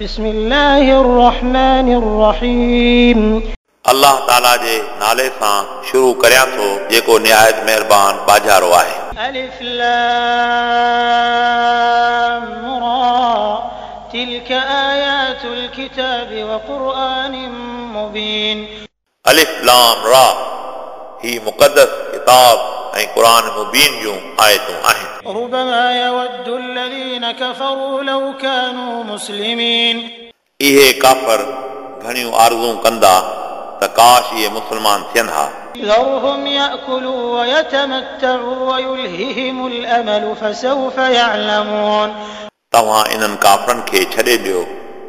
بسم الله الرحمن الرحيم. الله تعالى جي نالي سان شروع ڪريا ٿو جيڪو نهايت مهربان باجارو آهي ألف لام را تلك آيات الكتاب وقرآن مبين. ألف لام را هي مقدس كتاب ऐं क़ुर मुबीन जूं आयतूं आहिनि ربما يود الذين كفروا لو كانوا مسلمين इहे काफ़र घणियूं आरज़ूं कंदा त काश इहे मुस्लमान थियनि हा ذرهم يأكلوا ويتمتعوا ويلههم الأمل فسوف يعلمون तव्हां इन्हनि काफ़रनि खे छॾे ॾियो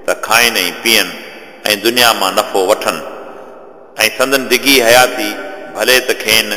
त खाइनि ऐं पीअनि ऐं दुनिया मां नफ़ो वठनि ऐं संदन दिगी हयाती भले त खेनि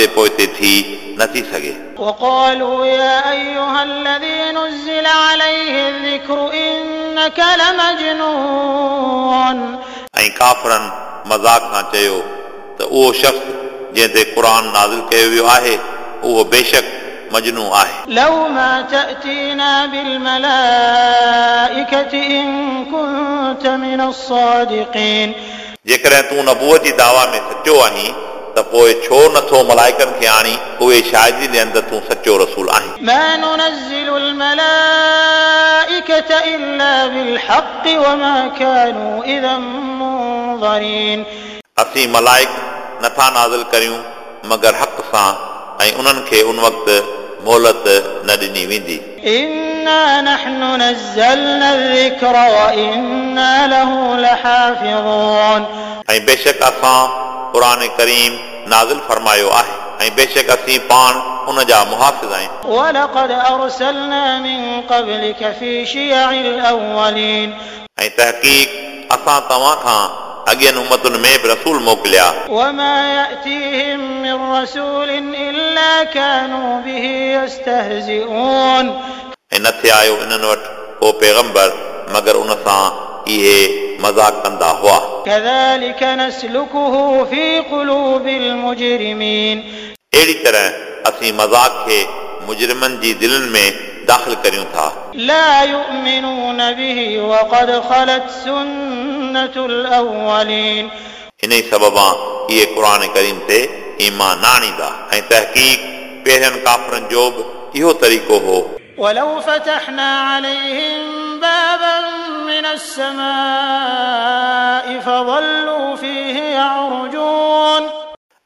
آتے پوتے تھی نہ تھی سگے۔ وقالوا يا أيها الذي نزل عليه الذكر إنك لمجنون۔ اي کافرن مذاق سان چيو ته أو شخص جنه ته قرآن نازل ڪيو ويو آهي اهو بيشڪ مجنو آهي لو ما تأتينا بالملائكة إن كنت من الصادقين۔ جيڪره تو نبوت جي دعوا ۾ سچو آهين त पोइ छो नथो मलाइकनि खे आणी उहे शायदि ॾियनि त तूं सचो रसूल आहीं ما ننزل الملائكة إلا بالحق وما كانوا إذا منظرين असीं मलाइक नथा नाज़िल करियूं मगर हक़ सां ऐं उन्हनि खे उन वक़्तु मोहलत न ॾिनी वेंदी إنا نحن نزلنا الذكر وإنا له لحافظون ऐं बेशक असां क़ुर करीम नाज़िल फरमायो आहे ऐं बेशक असीं पाण उन जा मुहाफ़िज़ आहियूं ولقد أرسلنا من قبلك في شيع الأولين ऐं तहक़ीक़ असां तव्हां खां अॻियनि उमतुनि में बि रसूल मोकिलिया وما يأتيهم من رسول إلا كانوا به يستهزئون ۽ نه ٿيا آهيو انهن وٽ ڪو پيگمبر مگر ان سان اهي مذاق ڪندا هئا. اهڙي طرح اسين مذاق کي مجرمن جي دلن ۾ داخل ڪريون ٿا. هن ئي سبب اهي قرآن ڪريم تي ايمان نه آڻيندا. ۽ تحقيق پهرين ڪافرن جو به اهو طريقو هو. ولو فتحنا عليهم بابا من السماء فظلوا فيه يعرجون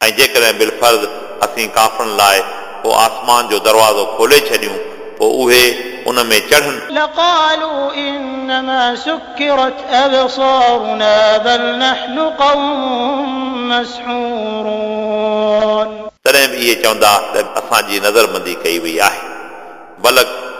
ऐं जेकॾहिं बिलफर्ज़ असीं काफ़रनि लाइ को आसमान जो दरवाज़ो खोले छॾियूं पोइ उहे उन में चढ़नि لقالوا إنما سكرت أبصارنا بل نحن قوم مسحورون तॾहिं बि इहे चवंदा त असांजी नज़रबंदी कई वई आहे बलक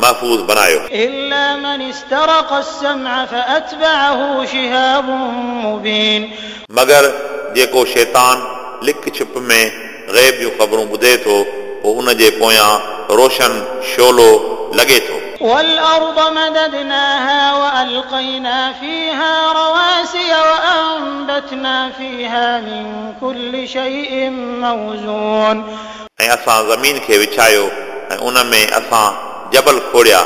महफ़ूज़ बनायो إلا من استرق السمع فأتبعه شهاب مبين मगर जेको शैतान लिक छिप में ग़ैब जूं ख़बरूं ॿुधे थो पोइ उन जे पोयां रोशन शोलो लॻे थो والأرض مددناها وألقينا فيها رواسي وأنبتنا فيها من كل شيء موزون ऐं असां ज़मीन खे विछायो ऐं उन में असां जबल खोड़िया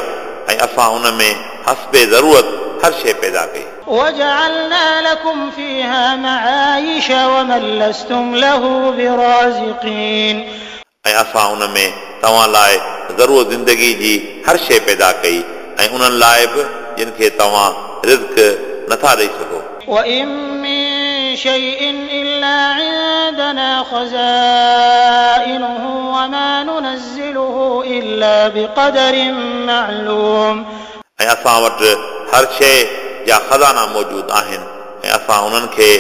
ऐं असां उन में हसबे ज़रूरत हर शइ पैदा कई وجعلنا لكم فيها معايش ومن لستم له برازقين ऐं असां उन में तव्हां लाइ ज़रूरत ज़िंदगी जी हर शइ पैदा कई ऐं उन्हनि लाइ बि जिन खे तव्हां रिज़्क नथा ॾेई सघो وإن من شيء إلا ما عندنا خزائنه وما ننزله إلا بقدر معلوم ऐं असां वटि हर शइ जा खज़ाना मौजूदु आहिनि ऐं असां उन्हनि खे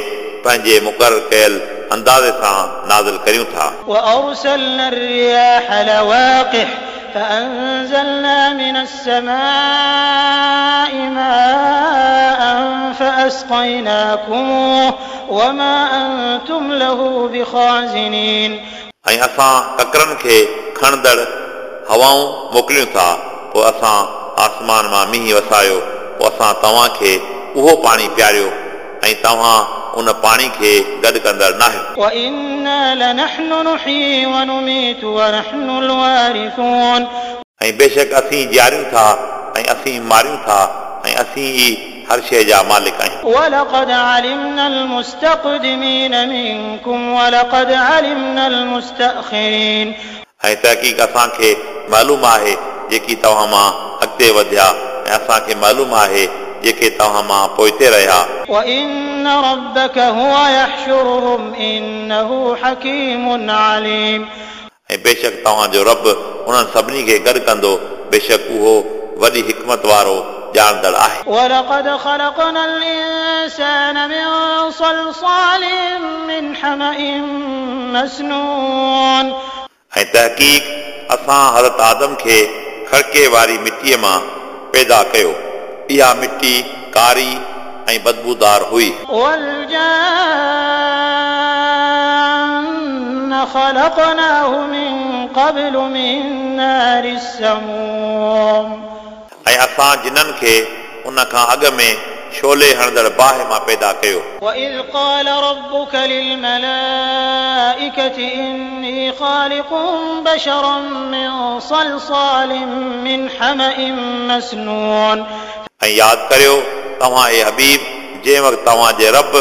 पंहिंजे मुक़ररु कयल अंदाज़े सां नाज़िल करियूं था وأرسلنا الرياح لواقح فأنزلنا من السماء ماء فأسقيناكموه وما أنتم له بخازنين ऐं असां ककरनि खे खणंदड़ हवाऊं मोकिलियूं था पोइ असां आसमान मां मींहुं वसायो पोइ असां तव्हांखे उहो पाणी पीआरियो ऐं तव्हां उन पाणी खे गॾु कंदड़ नाहियो وإنا لنحن نحيي ونميت ونحن الوارثون ऐं बेशक असीं ॾियारियूं था ऐं असीं मारियूं था ऐं असीं ई हर शइ जा मालिक आहियूं ولقد علمنا المستقدمين منكم ولقد علمنا المستأخرين ऐं तहक़ीक़ असांखे मालूम आहे जेकी तव्हां मां अॻिते वधिया ऐं असांखे मालूम आहे जेके तव्हां मां पोइते रहिया وإن ربك هو يحشرهم إنه حكيم عليم ऐं बेशक तव्हांजो रब उन्हनि सभिनी खे गॾु कंदो बेशक उहो वॾी हिकमत वारो ॼाणंदड़ आहे ولقد خلقنا الإنسان من صلصال من حمأ مسنون ऐं तहक़ीक़ असां हज़रत आदम खे खड़के वारी मिटीअ मां पैदा कयो इहा मिटी कारी ऐं बदबूदार हुई والجان خلقناه من قبل من نار السموم ऐं असां जिन्हनि खे उन खां अॻु में शोले हणंदड़ बाहि मां पैदा कयो وإذ قال ربك للملائكة إني خالق بشرا من صلصال من حمأ مسنون ऐं यादि करियो तव्हां ए हबीब जंहिं वक़्तु तव्हांजे रब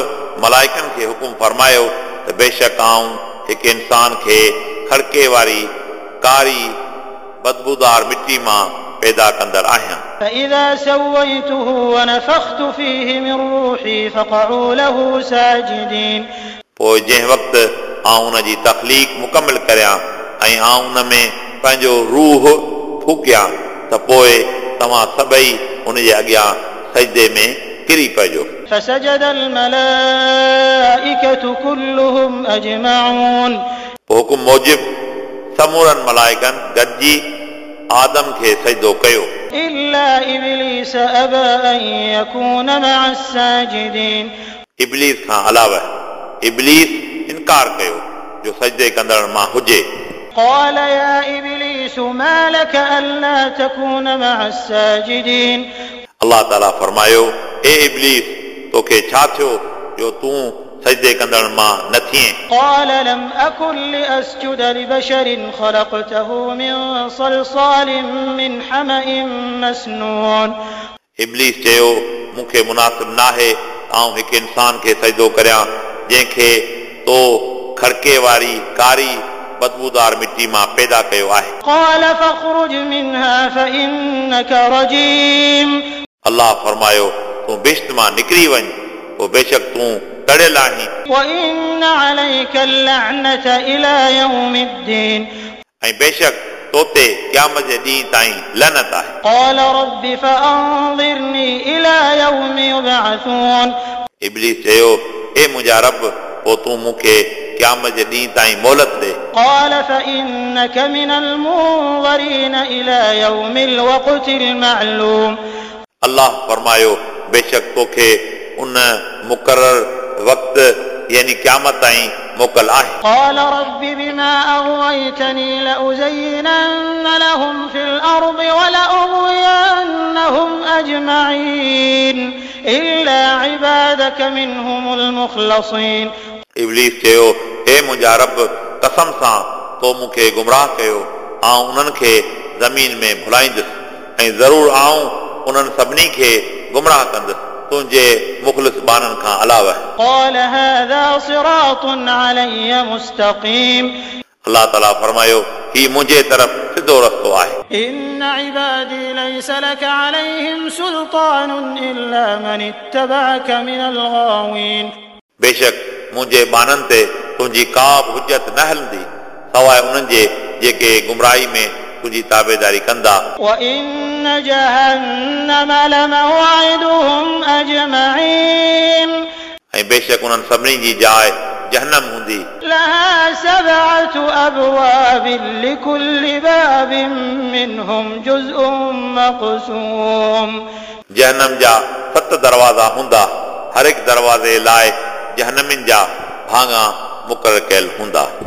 मलाइकनि खे हुकुम फरमायो त बेशक आऊं हिकु इंसान खे खड़के वारी कारी बदबूदार मिटी मां पैदा कंदड़ आहियां فإذا سويته ونفخت فيه من روحي فقعوا له ساجدين पोइ जंहिं वक़्तु आऊं उन जी तख़लीक़ मुकमिल करियां ऐं आऊं उन में पंहिंजो रूह फूकियां त पोइ तव्हां सभई उन जे अॻियां سجدے میں کری پجو. فسجد الملائكة كلهم أجمعون. حڪم موجب سمورن ملائڪن گڏجي آدم کي سجدو ڪيو إلا إبليس أبى أن يكون مع الساجدين. ابليس کان علاوه ابليس انڪار ڪيو جو سجدي ڪندڙ مان هجي قال يا إبليس ما لك ألا تكون مع الساجدين؟ अलाह ताला फरमायो ए इबलीस तोखे छा थियो जो तूं सजदे कंदड़ मां न थिए قال لم أكن لأسجد لبشر خلقته من صلصال من حمأ مسنون इबलीस चयो मूंखे मुनासिब नाहे आऊं हिकु इंसान खे सजदो करियां जंहिंखे तो खड़के वारी कारी बदबूदार मिटी मां पैदा कयो आहे قال فاخرج منها فإنك رجيم अलाह फरमायो तूं बिश्त मां निकिरी वञ पोइ बेशक तूं तड़ियल आहीं وإن عليك اللعنة إلى يوم الدين ऐं बेशक तोते क़यामत जे ॾींहं ताईं लनत आहे قال رب فأنظرني إلى يوم يبعثون इबलीस चयो ए मुंहिंजा रब पोइ तूं मूंखे क़यामत जे ॾींहं ताईं मोहलत ॾे قال فإنك من المنظرين إلى يوم الوقت المعلوم अलाह फरमायो बेशक तोखे उन मुक़रर वक़्तु यानी क़यामत ताईं मोकल आहे قال رب بما أغويتني لأزينن لهم في الأرض ولأغوينهم أجمعين إلا عبادك منهم المخلصين इबलीस चयो हे मुंहिंजा रब कसम सां तो मूंखे गुमराह कयो आऊं उन्हनि खे ज़मीन में भुलाईंदुसि ऐं ज़रूरु आऊं उन्हनि सभिनी खे गुमराह कंदुसि तुंहिंजे मुख़लिस बाननि खां अलावा قال هذا صراط علي مستقيم अलाह ताला फरमायो ही मुंहिंजे तरफ़ सिधो रस्तो आहे إن عبادي ليس لك عليهم سلطان إلا من اتبعك من الغاوين बेशक मुंहिंजे बाननि ते तुंहिंजी का बि हुजत न हलंदी सवाइ उन्हनि जे जेके गुमराही में तुंहिंजी ताबेदारी कंदा وإن جهنم لموعدهم أجمعين ऐं बेशक उन्हनि सभिनी जी जाइ जहनम हूंदी لها سبعة أبواب لكل باب منهم جزء مقسوم जहनम जा सत दरवाज़ा हूंदा हर हिकु दरवाज़े लाइ जहनमिन जा भाङा मुक़ररु कयल हूंदा